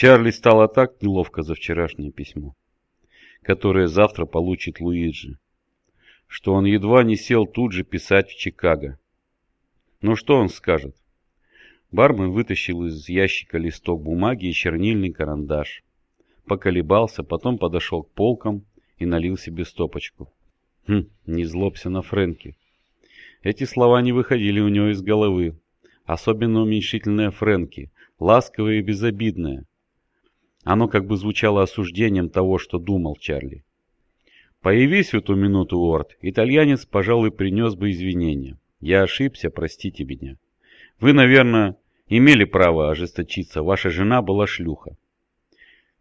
Чарли стало так неловко за вчерашнее письмо, которое завтра получит Луиджи, что он едва не сел тут же писать в Чикаго. Ну что он скажет? Бармен вытащил из ящика листок бумаги и чернильный карандаш. Поколебался, потом подошел к полкам и налил себе стопочку. Хм, не злобся на Фрэнки. Эти слова не выходили у него из головы. Особенно уменьшительное Фрэнки, ласковое и безобидное. Оно как бы звучало осуждением того, что думал Чарли. Появись в эту минуту, Уорд, итальянец, пожалуй, принес бы извинения. Я ошибся, простите меня. Вы, наверное, имели право ожесточиться, ваша жена была шлюха.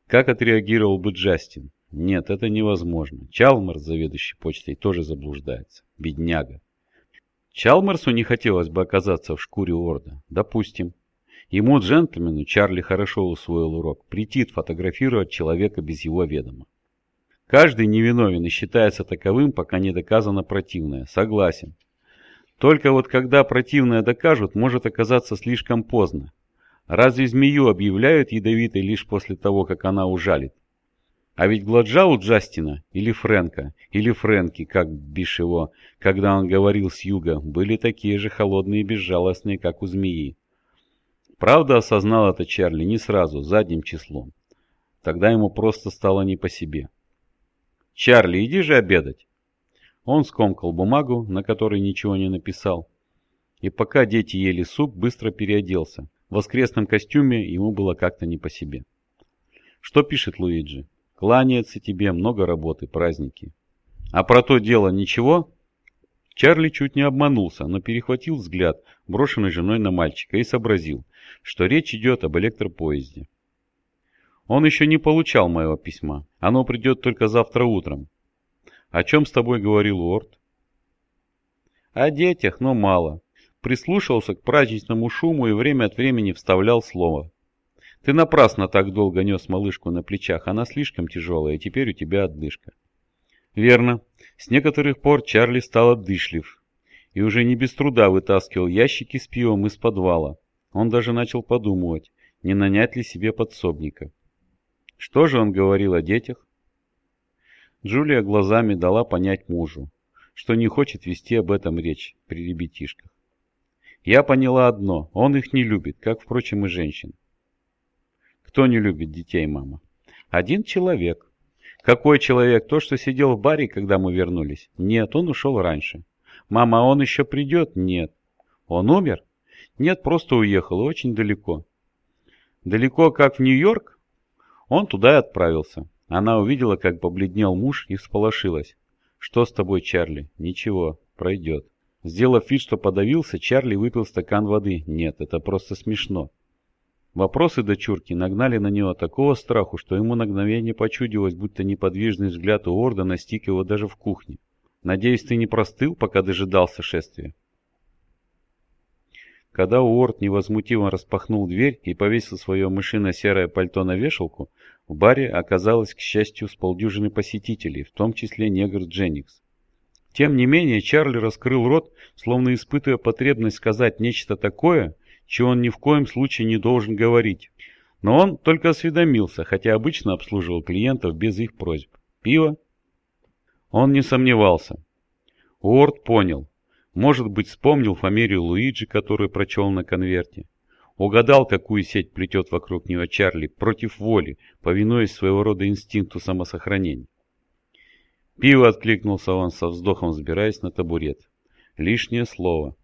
Как отреагировал бы Джастин? Нет, это невозможно. Чалмарс, заведующий почтой, тоже заблуждается. Бедняга. Чалмарсу не хотелось бы оказаться в шкуре Орда. Допустим. Ему, джентльмену, Чарли хорошо усвоил урок. Претит фотографировать человека без его ведома. Каждый невиновен и считается таковым, пока не доказано противное. Согласен. Только вот когда противное докажут, может оказаться слишком поздно. Разве змею объявляют ядовитой лишь после того, как она ужалит? А ведь глаза у Джастина, или Фрэнка, или Фрэнки, как бишь его, когда он говорил с юга, были такие же холодные и безжалостные, как у змеи. Правда осознал это Чарли не сразу, задним числом. Тогда ему просто стало не по себе. «Чарли, иди же обедать!» Он скомкал бумагу, на которой ничего не написал. И пока дети ели суп, быстро переоделся. В воскресном костюме ему было как-то не по себе. Что пишет Луиджи? Кланяется тебе, много работы, праздники. А про то дело ничего? Чарли чуть не обманулся, но перехватил взгляд, брошенный женой на мальчика, и сообразил, что речь идет об электропоезде. Он еще не получал моего письма. Оно придет только завтра утром. О чем с тобой говорил Уорд? О детях, но мало. Прислушался к праздничному шуму и время от времени вставлял слово. Ты напрасно так долго нес малышку на плечах, она слишком тяжелая, и теперь у тебя отдышка. Верно. С некоторых пор Чарли стал отдышлив и уже не без труда вытаскивал ящики с пивом из подвала. Он даже начал подумывать, не нанять ли себе подсобника. Что же он говорил о детях? Джулия глазами дала понять мужу, что не хочет вести об этом речь при ребятишках. Я поняла одно, он их не любит, как, впрочем, и женщин. Кто не любит детей, мама? Один человек. Какой человек? То, что сидел в баре, когда мы вернулись? Нет, он ушел раньше. Мама, а он еще придет? Нет. Он умер? Нет, просто уехал, очень далеко. Далеко, как в Нью-Йорк? Он туда и отправился. Она увидела, как побледнел муж и всполошилась. «Что с тобой, Чарли?» «Ничего, пройдет». Сделав вид, что подавился, Чарли выпил стакан воды. «Нет, это просто смешно. Вопросы дочурки нагнали на него такого страху, что ему на мгновение почудилось, будто неподвижный взгляд у Орда настиг его даже в кухне. «Надеюсь, ты не простыл, пока дожидался шествия?» Когда Уорд невозмутимо распахнул дверь и повесил свое мышино-серое пальто на вешалку, в баре оказалось, к счастью, с полдюжины посетителей, в том числе негр Дженникс. Тем не менее, Чарли раскрыл рот, словно испытывая потребность сказать нечто такое, чего он ни в коем случае не должен говорить. Но он только осведомился, хотя обычно обслуживал клиентов без их просьб. Пиво? Он не сомневался. Уорд понял. Может быть, вспомнил фамилию Луиджи, которую прочел на конверте. Угадал, какую сеть плетет вокруг него Чарли против воли, повинуясь своего рода инстинкту самосохранения. Пиво откликнулся он со вздохом, взбираясь на табурет. Лишнее слово.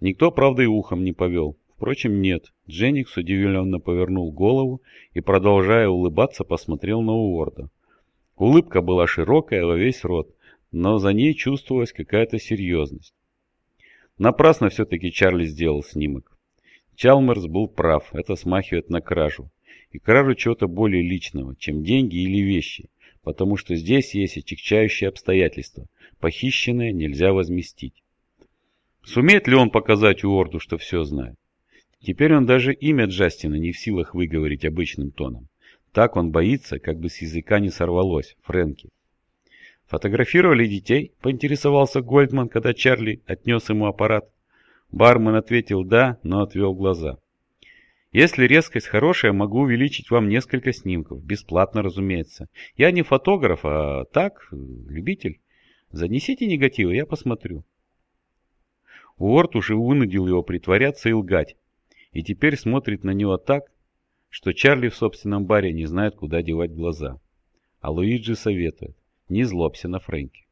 Никто, правда, и ухом не повел. Впрочем, нет. Дженникс удивленно повернул голову и, продолжая улыбаться, посмотрел на Уорда. Улыбка была широкая во весь рот, но за ней чувствовалась какая-то серьезность. Напрасно все-таки Чарли сделал снимок. Чалмерс был прав, это смахивает на кражу. И кражу чего-то более личного, чем деньги или вещи, потому что здесь есть отягчающие обстоятельства. Похищенное нельзя возместить. Сумеет ли он показать Уорду, что все знает? Теперь он даже имя Джастина не в силах выговорить обычным тоном. Так он боится, как бы с языка не сорвалось, Фрэнки. «Фотографировали детей?» – поинтересовался Гольдман, когда Чарли отнес ему аппарат. Бармен ответил «да», но отвел глаза. Если резкость хорошая, могу увеличить вам несколько снимков. Бесплатно, разумеется. Я не фотограф, а так, любитель. Занесите негативы, я посмотрю. Уорд уже вынудил его притворяться и лгать. И теперь смотрит на него так, что Чарли в собственном баре не знает, куда девать глаза. А Луиджи советует, не злобся на Фрэнки.